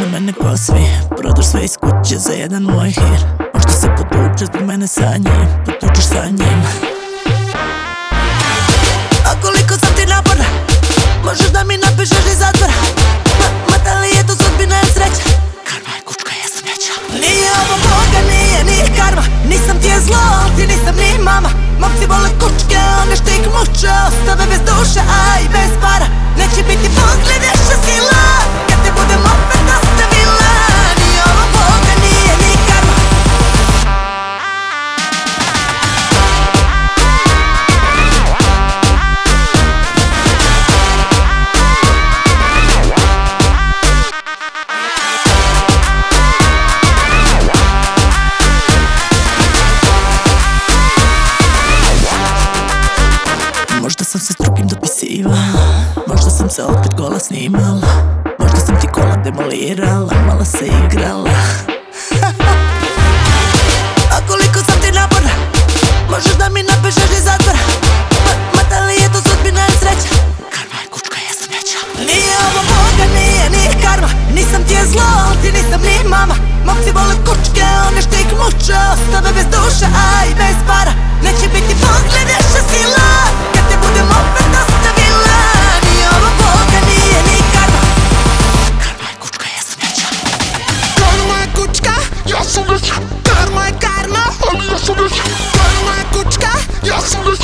na mene ko svi Prodaš sve iz kuće za jedan moj hir. Možda se potučeš zbog mene sa njim Potučeš sa njim sam se s drugim dopisivala. Možda sam se opet gola snimala. Možda sam ti kola demolirala Malo se igrala Karma karma. Alıyorsunuz Karma kuçka. Yazsınız.